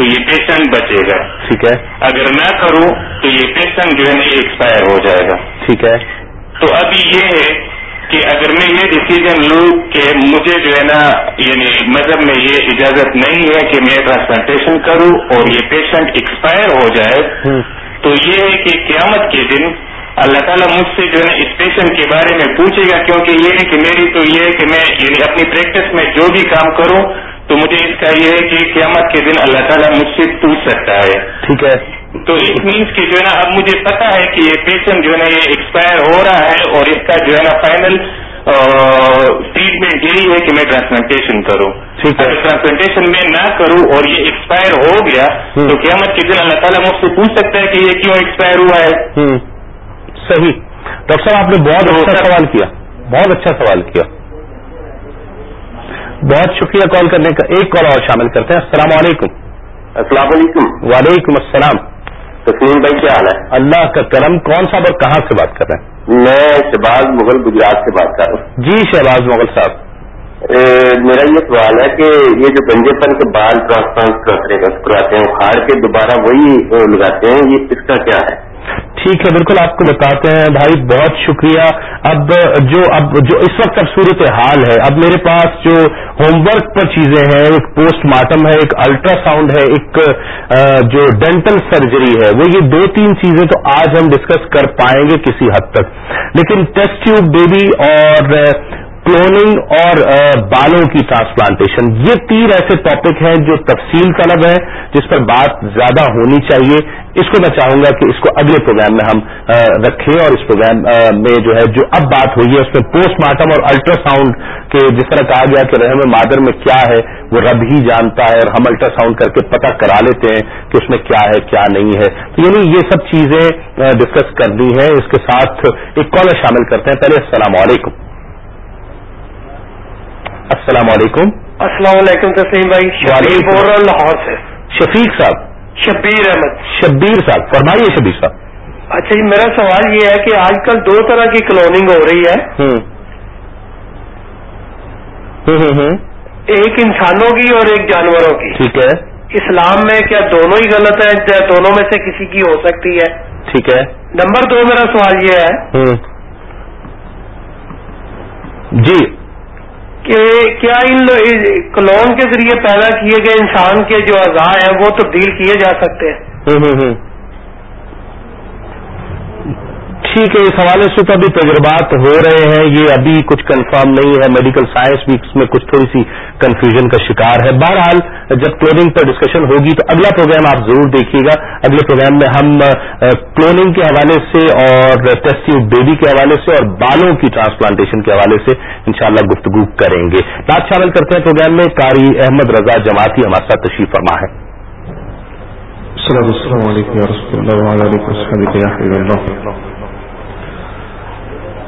تو یہ پیشنٹ بچے گا۔ ٹھیک ہے۔ اگر نہ کروں تو یہ پیشنٹ جو ہے نا ایکسپائر ہو جائے گا۔ ٹھیک ہے۔ تو ابھی یہ ہے کہ اگر میں یہ ڈسیزن لوں کہ مجھے جو ہے نا یعنی مذہب میں یہ اجازت نہیں ہے کہ میں ٹرانسپلانٹیشن کروں اور یہ پیشنٹ ایکسپائر ہو جائے تو یہ ہے کہ قیامت کے دن اللہ تعالیٰ مجھ سے جو ہے اس پیشنٹ کے بارے میں پوچھے گا کیونکہ یہ ہے کہ میری تو یہ ہے کہ میں یعنی اپنی پریکٹس میں جو بھی کام کروں تو مجھے اس کا یہ ہے کہ قیامت کے دن اللہ تعالیٰ مجھ سے پوچھ سکتا ہے۔ ٹھیک ہے۔ تو اٹ مینس کہ جو ہے نا اب مجھے پتا ہے کہ یہ پیشنٹ جو ہے نا یہ ایکسپائر ہو رہا ہے اور اس کا جو ہے نا فائنل ٹریٹمنٹ یہی ہے کہ میں ٹرانسپلانٹیشن کروں۔ ٹھیک ہے۔ اگر ٹرانسپلانٹیشن میں نہ کروں اور یہ ایکسپائر ہو گیا۔ تو قیامت کے دن اللہ تعالیٰ مجھ سے پوچھ سکتا ہے کہ یہ کیوں ایکسپائر ہوا ہے۔ صحیح۔ ڈاکٹر صاحب آپ نے بہت اچھا سوال کیا۔ بہت اچھا سوال کیا۔ بہت شکریہ کال کرنے کا۔ ایک کال اور شامل کرتے ہیں۔ السلام علیکم۔ السلام علیکم۔ وعلیکم السلام۔ تسلیم بھائی کیا حال ہے؟ اللہ کا کرم کون صاحب اور کہاں سے بات کر رہے ہیں؟ میں شہباز مغل گجرات سے بات کر رہا ہوں۔ جی شہباز مغل صاحب۔ میرا یہ سوال ہے کہ یہ جو گنجے پن کے بال ٹرانسپلانٹ کراتے ہیں اکھاڑ کے دوبارہ وہی لگاتے ہیں یہ اس کا کیا ہے؟ ٹھیک ہے، بالکل آپ کو بتاتے ہیں۔ بھائی، بہت شکریہ۔ اب جو اب جو اس وقت اب صورت حال ہے، اب میرے پاس جو ہوم ورک پر چیزیں ہیں، ایک پوسٹ مارٹم ہے، ایک الٹرا ساؤنڈ ہے، ایک جو ڈینٹل سرجری ہے، وہ یہ دو تین چیزیں تو آج ہم ڈسکس کر پائیں گے کسی حد تک۔ لیکن ٹیسٹ ٹیوب بیبی اور کلوننگ اور uh, بالوں کی ٹرانسپلانٹیشن یہ تین ایسے ٹاپک ہیں جو تفصیل طلب ہے، جس پر بات زیادہ ہونی چاہیے. اس کو میں چاہوں گا کہ اس کو اگلے پروگرام میں ہم uh, رکھیں اور اس پروگرام uh, میں جو ہے، جو اب بات ہوئی ہے، اس میں پوسٹ مارٹم اور الٹرا ساؤنڈ کے جس طرح کہا گیا کہ رحم مادر میں کیا ہے، وہ رب ہی جانتا ہے اور ہم الٹرا ساؤنڈ کر کے پتہ کرا لیتے ہیں کہ اس میں کیا ہے، کیا نہیں ہے. تو یعنی یہ سب چیزیں ڈسکس کرنی ہے اس کے ساتھ ایک کالر شامل کرتے ہیں. پہلے السلام علیکم. السلام علیکم. السلام علیکم تسلیم بھائی وعلیکم۔ بول رہا ہوں لاہور سے۔ شفیق صاحب. شبیر احمد۔ شبیر صاحب فرمائیے شبیر صاحب۔ اچھا جی میرا سوال یہ ہے کہ آج کل دو طرح کی کلوننگ ہو رہی ہے۔ ایک انسانوں کی اور ایک جانوروں کی۔ ٹھیک ہے۔ اسلام میں کیا دونوں ہی غلط ہیں؟ یا دونوں میں سے کسی کی ہو سکتی ہے؟ ٹھیک ہے۔ نمبر دو میرا سوال یہ ہے۔ جی کہ کیا ان کلون کے ذریعے پیدا کیے گئے انسان کے جو اعضاء ہیں وہ تبدیل کیے جا سکتے ہیں ہوں ہوں ہوں ٹھیک ہے اس حوالے سے تو ابھی تجربات ہو رہے ہیں، یہ ابھی کچھ کنفرم نہیں ہے میڈیکل سائنس بھی اس میں کچھ تھوڑی سی کنفیوژن کا شکار ہے۔ بہرحال، جب کلوننگ پر ڈسکشن ہوگی تو اگلا پروگرام آپ ضرور دیکھیے گا۔ اگلے پروگرام میں ہم کلوننگ کے حوالے سے اور ٹیسٹ بیبی کے حوالے سے اور بالوں کی ٹرانسپلانٹیشن کے حوالے سے انشاءاللہ گفتگو کریں گے۔ بات شامل کرتے ہیں پروگرام میں، قاری احمد رضا جماعتی ہمارے ساتھ تشریف فرما ہے۔ السلام علیکم یا اللہ وعلا علیکم السلام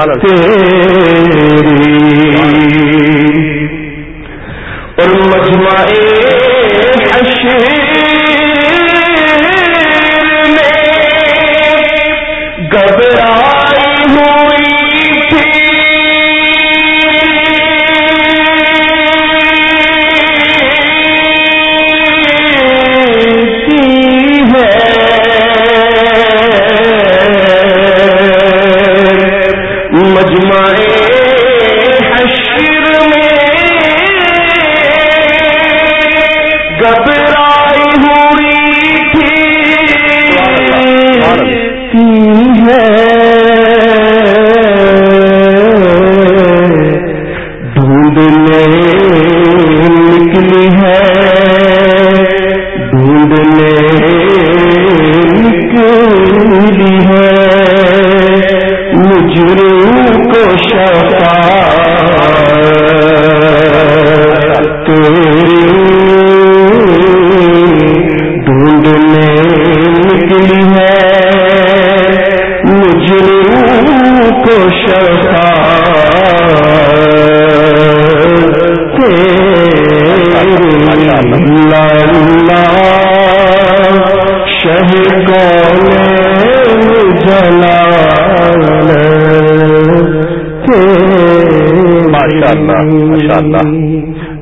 سورج تیری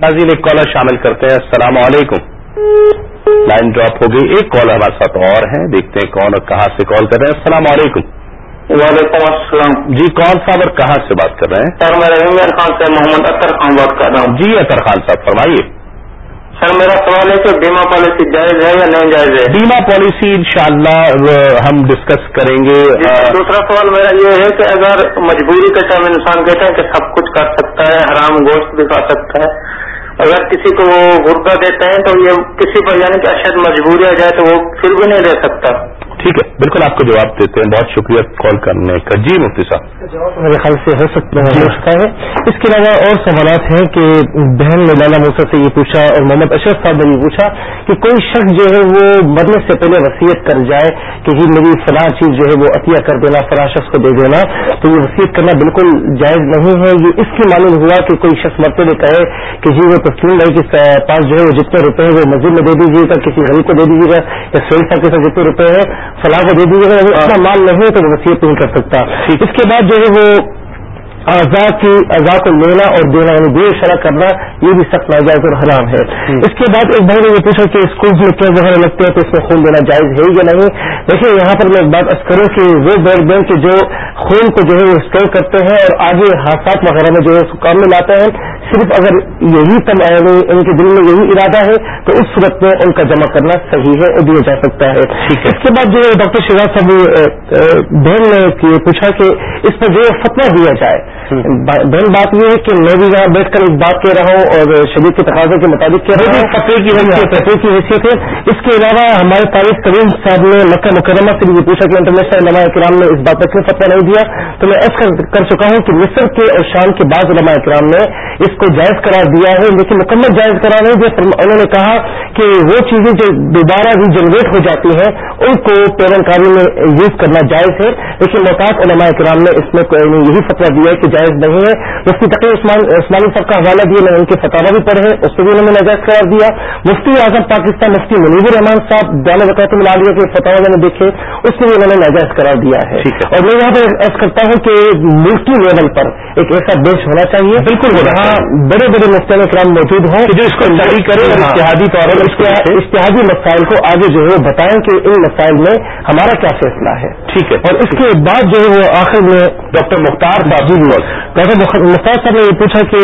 نازیل ایک کالر شامل کرتے ہیں السلام علیکم لائن ڈراپ ہو گئی ایک کالر ہمارے ساتھ اور ہیں دیکھتے ہیں کون اور کہاں سے کال کر رہے ہیں۔ السلام علیکم۔ وعلیکم السلام۔ جی کون صاحب اور کہاں سے بات کر رہے ہیں؟ سر میں رحیم خان سے محمد اطر خان بات کر رہا ہوں۔ جی اطر خان صاحب فرمائیے۔ سر میرا سوال ہے کہ بیمہ پالیسی جائز ہے یا نہیں جائز ہے؟ بیمہ پالیسی انشاءاللہ ہم ڈسکس کریں گے۔ جی، دوسرا سوال میرا یہ ہے کہ اگر مجبوری کے ٹائم انسان کہتے ہیں کہ سب کچھ کر سکتا ہے حرام گوشت بھی کھا سکتا ہے اگر کسی کو وہ غربہ دیتے ہیں تو یہ کسی پر یعنی کہ شاید مجبوری آ جائے تو وہ پھر بھی نہیں دے سکتا۔ ٹھیک ہے بالکل آپ کو جواب دیتے ہیں۔ بہت شکریہ کال کرنے کا۔ جی مفتی صاحب۔ میرے خیال سے ہو سکتا ہے ہو سکتا ہے۔ اس کے علاوہ اور سوالات ہیں کہ بہن نے لالا موسا سے یہ پوچھا اور محمد اشرف صاحب نے یہ پوچھا کہ کوئی شخص جو ہے وہ مرنے سے پہلے وصیت کر جائے کہ جی میری فلاں چیز جو ہے وہ عطیہ کر دینا فلاں شخص کو دے دینا تو یہ وصیت کرنا بالکل جائز نہیں ہے۔ یہ اس کی معلوم ہوا کہ کوئی شخص مرتے ہوئے کہے کہ جی وہ تسلیم بھائی کے پاس جو ہے وہ جتنے روپے ہیں وہ مسجد میں دے دیجیے گا کسی غریب کو دے دیجیے گا یا صاحب کے ساتھ جتنے روپے ہیں۔ فلاح کو دے دیجیے گا وہ اتنا مال نہیں ہے تو وہ وصیت نہیں کر سکتا۔ اس کے بعد جو ہے وہ اعضاء کی اعضاء کو لینا اور دینا یعنی بے شرح کرنا یہ بھی سخت ناجائز اور حرام ہے۔ اس کے بعد ایک بھائی نے یہ پوچھا کہ اسکول میں کیا وغیرہ لگتے ہیں تو اس میں خون دینا جائز ہے یا نہیں؟ دیکھیے یہاں پر میں ایک بات ارض کروں کہ وہ بیڈ بینک کے جو خون کو جو ہے وہ اسٹور کرتے ہیں اور آگے حادثات وغیرہ میں جو ہے اس کو کام میں لاتے ہیں۔ صرف اگر یہی تم ان کے دل میں یہی ارادہ ہے تو اس صورت میں ان کا جمع کرنا صحیح ہے اور دیا جا سکتا ہے۔ اس کے بعد جو ڈاکٹر شیراز صاحب بہن نے پوچھا کہ اس پر جو فتوا دیا جائے۔ بہن بات یہ ہے کہ میں بھی یہاں بیٹھ کر ایک بات کہہ رہا ہوں اور شدید کے تقاضے کے مطابق کہہ رہا ہوں۔ فتوی کی فتوی کی حیثیت ہے۔ اس کے علاوہ ہمارے تاریخ کریم صاحب نے مکہ مکرمہ سے بھی پوچھا کہ انٹرنیشنل علماء کرام نے اس بات پر کیوں فتوا نہیں دیا؟ تو میں ایسا کر چکا ہوں کہ مصر کے اور شام کے بعض علماء کرام نے اس کو جائز قرار دیا ہے لیکن مکمل جائز قرار نہیں دیا انہوں نے کہا کہ وہ چیزیں جو دوبارہ ری جنریٹ ہو جاتی ہیں ان کو پیرن کاری میں یوز کرنا جائز ہے۔ لیکن محتاط علماء کرام نے اس میں یہی فتوا دیا ہے کہ جائز نہیں ہے۔ مفتی تقی عثمانی صاحب کا حوالہ دیا میں ان کے فتح بھی پڑھے اس کو بھی انہوں نے نجائز قرار دیا۔ مفتی اعظم پاکستان مفتی منیب الرحمان صاحب دان وقت ملالیہ کے فتح میں نے دیکھے اس کو بھی انہوں نے نجائز قرار دیا ہے۔ اور میں یہاں پر عرض کرتا ہوں کہ ملکی لیول پر ایک ایسا دیش ہونا چاہیے۔ بالکل۔ جہاں بڑے بڑے مفتین کرام موجود ہوں جو اس کو جاری کرے اور اشتہادی طور پر اشتہادی مسائل کو آگے جو ہے وہ بتائیں کہ ان مسائل میں ہمارا کیا فیصلہ ہے۔ ٹھیک ہے۔ اور اس کے بعد جو ہے وہ آخر میں ڈاکٹر مختار بازو ڈاکٹر مختار صاحب نے یہ پوچھا کہ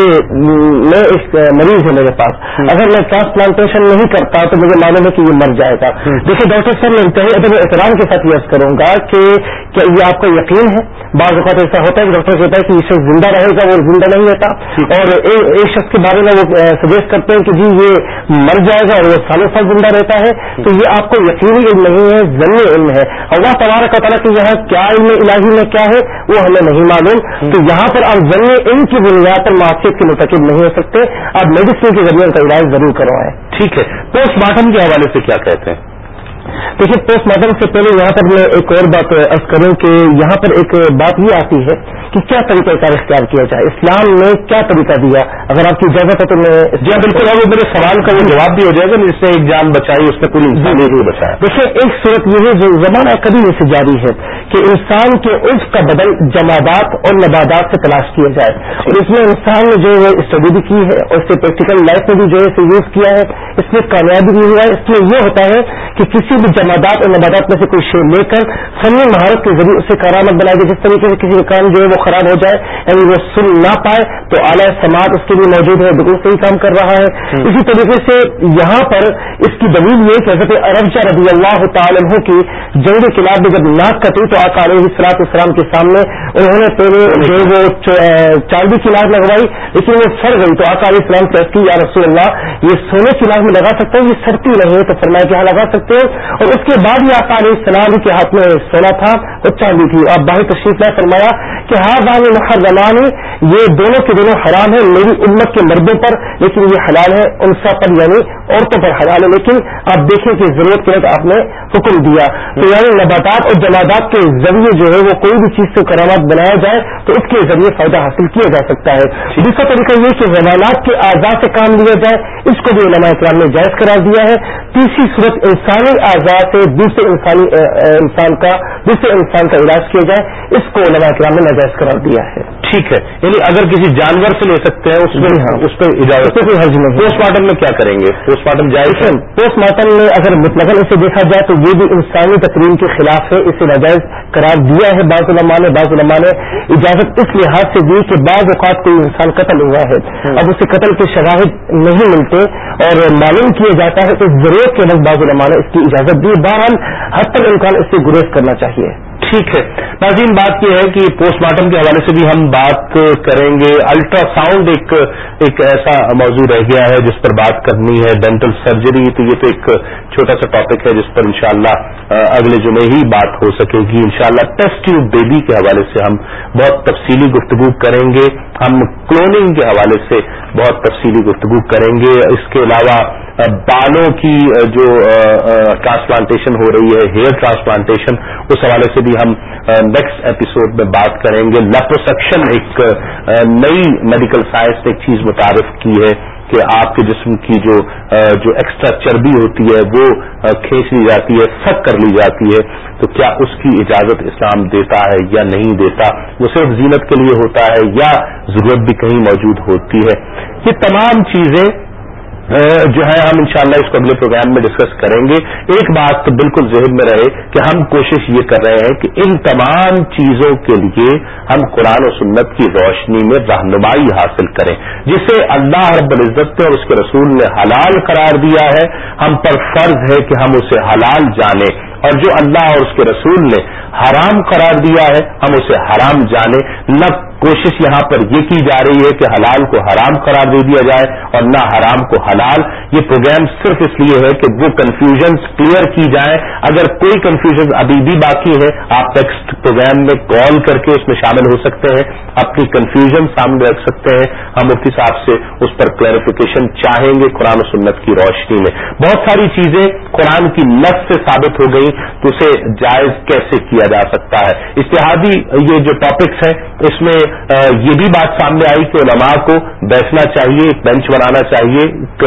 میں ایک مریض ہوں میرے پاس۔ اگر میں ٹرانسپلانٹیشن نہیں کرتا تو مجھے معلوم ہے کہ یہ مر جائے گا۔ دیکھیے ڈاکٹر صاحب میں انتہائی ادب احترام کے ساتھ یہ کروں گا کہ کیا یہ آپ کا یقین ہے؟ بعض اوقات ایسا ہوتا ہے کہ ڈاکٹر کہتا ہے کہ شخص زندہ رہے گا وہ زندہ نہیں رہتا اور ایک شخص کے بارے میں وہ سجیسٹ کرتے ہیں کہ جی یہ مر جائے گا اور وہ سالوں سال زندہ رہتا ہے، تو یہ آپ کو یقینی علم نہیں ہے ضروری علم ہے۔ اللہ تبارک تعالیٰ کہ یہاں کیا علم الہی میں کیا ہے، وہ ہمیں نہیں معلوم۔ تو یہاں پر آپ ضروری علم کی بنیاد پر معافیت کے متقب نہیں ہو سکتے۔ آپ میڈیسن کے ذریعے ان کا علاج ضرور کروائیں۔ ٹھیک ہے۔ پوسٹ مارٹم کے حوالے سے کیا کہتے ہیں؟ دیکھیے پوسٹ مارٹم سے پہلے یہاں پر میں ایک اور بات ارض کروں کہ یہاں پر ایک بات یہ آتی ہے کہ کیا طریقہ کار اختیار کیا جائے؟ اسلام نے کیا طریقہ دیا؟ اگر آپ کی اجازت ہے تو میں جی ہاں بالکل اب میرے سوال کا وہ جواب بھی ہو جائے گا جس سے ایک جان بچائی اس نے پوری انسان بھی بچایا دیکھیے ایک صورت یہ ہے جو زمانہ کبھی سے جاری ہے کہ انسان کے عرف کا بدل جمادات اور نبادات سے تلاش کیا جائے۔ اور اس میں انسان نے جو ہے اسٹڈی بھی کی ہے اور اس سے پریکٹیکل لائف میں بھی جو ہے یوز کیا ہے۔ اس میں کامیابی بھی ہوا ہے۔ اس میں یہ ہوتا ہے کہ کسی بھی جمادات اور نبادات میں سے کوئی شیر لے کر فنی مہارت کے ذریعے اسے کارآمد بنائے گی جس طریقے سے کسی کا کام جو ہے وہ خراب ہو جائے یعنی وہ سن نہ پائے تو اعلی سماعت اس کے لیے موجود ہے بالکل صحیح کام کر رہا ہے۔ اسی طریقے سے یہاں پر اس کی دلیل یہ کہ حضرت اربجہ رضی اللہ تعالی کی جنگ خلاف میں جب ناک کٹی تو آقا علیہ السلاط اسلام کے سامنے انہوں نے پہلے جو وہ چاندی کی لاٹ لگوائی لیکن وہ سڑ گئی۔ تو آقا علیہ السلام یا رسول اللہ یہ سونے کی لاٹ میں لگا سکتے ہیں یہ سڑتی نہیں ہے؟ تو فرمایا کہ ہاں لگا سکتے ہیں اور اس کے بعد یہ آقا علیہ السلام کے ہاتھ میں سونا تھا اچھا اور چاندی تھی۔ آپ باہر تشریف نے فرمایا کہ ہاں بان محر زمانے یہ دونوں کے دونوں حرام ہے میری امت کے مردوں پر، لیکن یہ حلال ہے انسا پر یعنی عورتوں پر حلال ہے لیکن آپ دیکھیں کہ ضرورت کے آپ نے حکم دیا۔ تو یعنی نباتات اور جمادات کے ذریعے جو ہے وہ کوئی بھی چیز سے کرامات بنایا جائے تو اس کے ذریعے فائدہ حاصل کیا جا سکتا ہے۔ دوسرا طریقہ یہ کہ زمانات کے آزاد سے کام لیا جائے اس کو بھی علماء اکرام نے جائز قرار دیا ہے۔ تیسری صورت انسانی آزاد سے دوسرے انسانی انسان کا سے انسان کا علاج کیا جائے اس کو علماء کرام نے ناجائز قرار دیا ہے۔ ٹھیک ہے یعنی اگر کسی جانور سے لے سکتے ہیں اس میں جی ہاں۔ اس پہ اجازت۔ کوئی حرج نہیں۔ پوسٹ مارٹم میں کیا کریں گے؟ پوسٹ مارٹم جائز ہے۔ پوسٹ مارٹم میں اگر مطلق اسے دیکھا جائے تو یہ بھی انسانی تقریم کے خلاف ہے۔ اسے ناجائز قرار دیا ہے بعض علماء نے بعض علماء نے اجازت اس لحاظ سے دی کہ بعض اوقات کوئی انسان قتل ہوا ہے۔ اب اسے قتل کے شواہد نہیں ملتے اور معلوم کیا جاتا ہے کہ ضرورت کے وقت بعض علماء نے اس کی اجازت دی۔ بہرحال حد تک امکان اس سے گریز کرنا چاہیے۔ ٹھیک ہے۔ ناظرین، بات یہ ہے کہ پوسٹ مارٹم کے حوالے سے بھی ہم بات کریں گے۔ الٹرا ساؤنڈ ایک ایک ایسا موضوع رہ گیا ہے جس پر بات کرنی ہے۔ ڈینٹل سرجری تو یہ تو ایک چھوٹا سا ٹاپک ہے جس پر انشاءاللہ اگلے جمعے ہی بات ہو سکے گی۔ انشاءاللہ ٹیسٹ ٹیوب بیبی کے حوالے سے ہم بہت تفصیلی گفتگو کریں گے۔ ہم کلوننگ کے حوالے سے بہت تفصیلی گفتگو کریں گے۔ اس کے علاوہ بالوں کی جو ٹرانسپلانٹیشن ہو رہی ہے ہیئر ٹرانسپلانٹیشن اس حوالے سے بھی ہم نیکسٹ ایپیسوڈ میں بات کریں گے۔ لیپروسیکشن ایک نئی میڈیکل سائنس نے ایک چیز متعارف کی ہے کہ آپ کے جسم کی جو جو ایکسٹرا چربی ہوتی ہے، وہ کھینچ لی جاتی ہے، سک کر لی جاتی ہے۔ تو کیا اس کی اجازت اسلام دیتا ہے یا نہیں دیتا؟ وہ صرف زینت کے لیے ہوتا ہے یا ضرورت بھی کہیں موجود ہوتی ہے؟ یہ تمام چیزیں جو ہے، ہم انشاءاللہ اس کو اگلے پروگرام میں ڈسکس کریں گے۔ ایک بات تو بالکل ذہن میں رہے کہ ہم کوشش یہ کر رہے ہیں کہ ان تمام چیزوں کے لیے ہم قرآن و سنت کی روشنی میں رہنمائی حاصل کریں، جسے اللہ رب العزت نے اور اس کے رسول نے حلال قرار دیا ہے۔ ہم پر فرض ہے کہ ہم اسے حلال جانیں۔ اور جو اللہ اور اس کے رسول نے حرام قرار دیا ہے، ہم اسے حرام جانیں۔ نہ کوشش یہاں پر یہ کی جا رہی ہے کہ حلال کو حرام قرار دے دیا جائے اور نہ حرام کو حلال۔ یہ پروگرام صرف اس لیے ہے کہ وہ کنفیوژن کلیئر کی جائے اگر کوئی کنفیوژن ابھی بھی باقی ہے آپ نیکسٹ پروگرام میں کال کر کے اس میں شامل ہو سکتے ہیں۔ اپنی کنفیوژن سامنے رکھ سکتے ہیں۔ ہم مفتی صاحب سے اس پر کلیریفیکیشن چاہیں گے قرآن و سنت کی روشنی میں۔ بہت ساری چیزیں قرآن کی نس سے ثابت ہو گئی تو اسے جائز کیسے کیا جا سکتا ہے؟ اتحادی یہ جو ٹاپکس ہیں، اس میں یہ بھی بات سامنے آئی کہ علماء کو بیٹھنا چاہیے، ایک بینچ بنانا چاہیے، ایک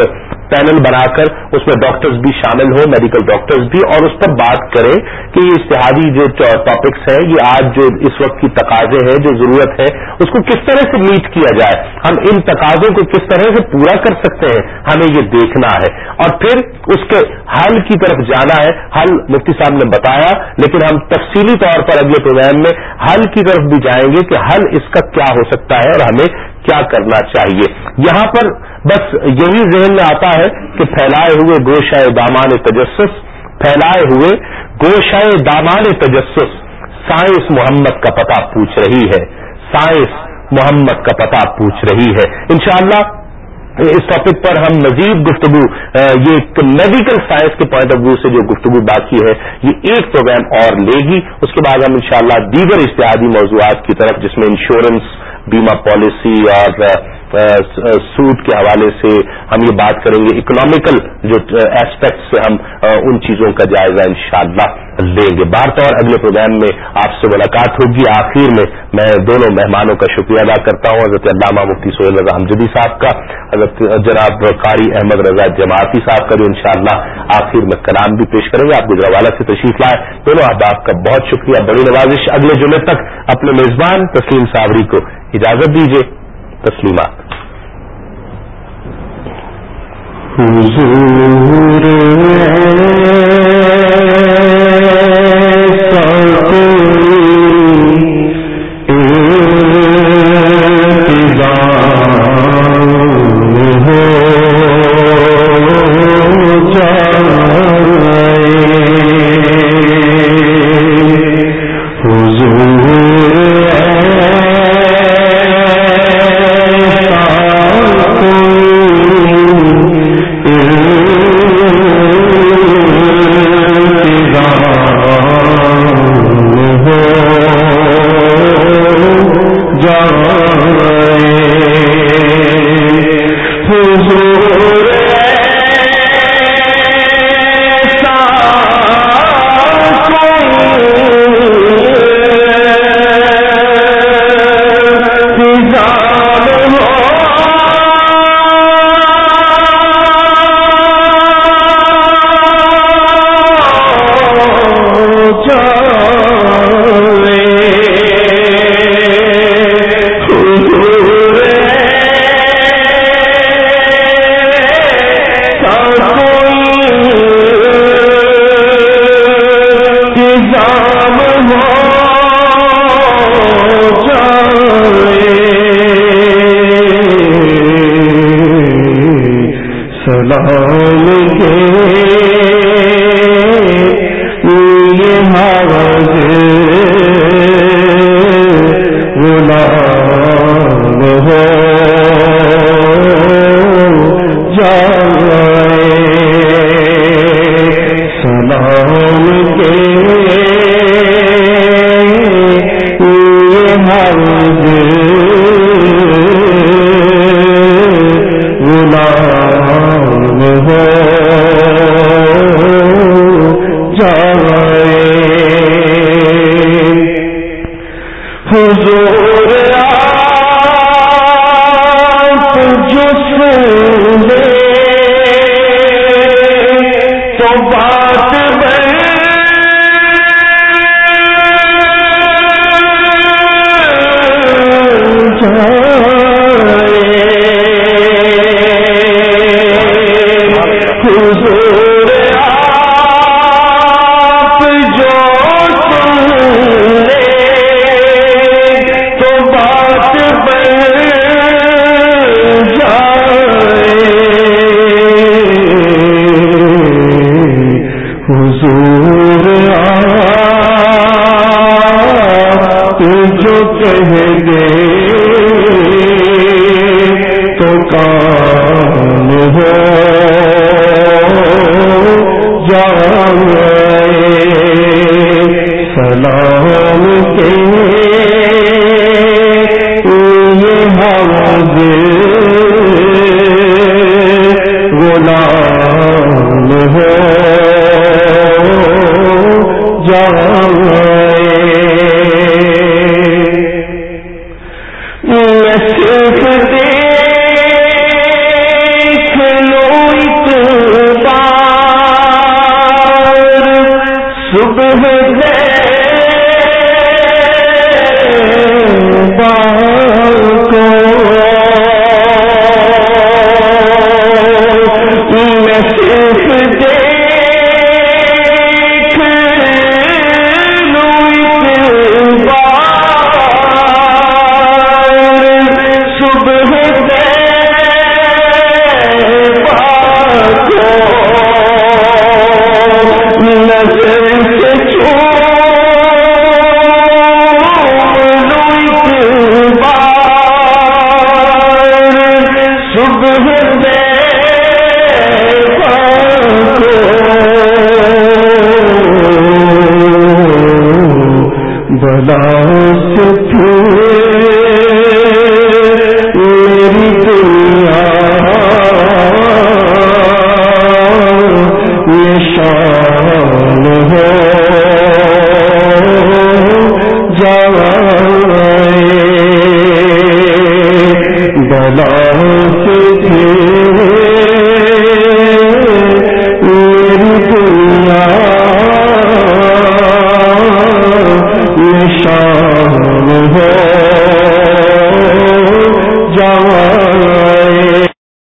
پینل بنا کر اس میں ڈاکٹرز بھی شامل ہوں میڈیکل ڈاکٹرز بھی اور اس پر بات کریں کہ یہ اشتہادی جو ٹاپکس ہیں یہ آج جو اس وقت کی تقاضے ہیں جو ضرورت ہے اس کو کس طرح سے میٹ کیا جائے ہم ان تقاضوں کو کس طرح سے پورا کر سکتے ہیں ہمیں یہ دیکھنا ہے اور پھر اس کے حل کی طرف جانا ہے حل مفتی صاحب نے بتایا لیکن ہم تفصیلی طور پر اگلے پروگرام میں حل کی طرف بھی جائیں گے کہ حل اس کا کیا ہو سکتا ہے اور ہمیں کیا کرنا چاہیے؟ یہاں پر بس یہی ذہن میں آتا ہے کہ پھیلائے ہوئے گوشائے دامان تجسس، پھیلائے ہوئے گوشائے دامان تجسس، سائنس محمد کا پتہ پوچھ رہی ہے۔ سائنس محمد کا پتہ پوچھ رہی ہے۔ انشاءاللہ، اس ٹاپک پر ہم مزید گفتگو یہ میڈیکل سائنس کے پوائنٹ آف ویو سے جو گفتگو باقی ہے، یہ ایک پروگرام اور لے گی۔ اس کے بعد ہم انشاءاللہ دیگر اشتہادی موضوعات کی طرف، جس میں انشورنس بیمہ پالیسی اور سوٹ کے حوالے سے ہم یہ بات کریں گے اکنامیکل جو ایسپیکٹ سے ہم ان چیزوں کا جائزہ انشاءاللہ لیں گے۔ بار طور اگلے پروگرام میں آپ سے ملاقات ہوگی۔ آخر میں میں دونوں مہمانوں کا شکریہ ادا کرتا ہوں، حضرت علامہ مفتی سہیل رضا حمجدی صاحب کا، حضرت جناب قاری احمد رضا جماعتی صاحب کا، جو انشاءاللہ آخر میں کلام بھی پیش کریں گے۔ آپ گجراوالا سے تشریف لائے دونوں احباب کا بہت شکریہ۔ بڑی نوازش۔ اگلے جمعے تک اپنے میزبان تسلیم صابری کو اجازت دیجیے تسلیمات۔ حضور جو صبح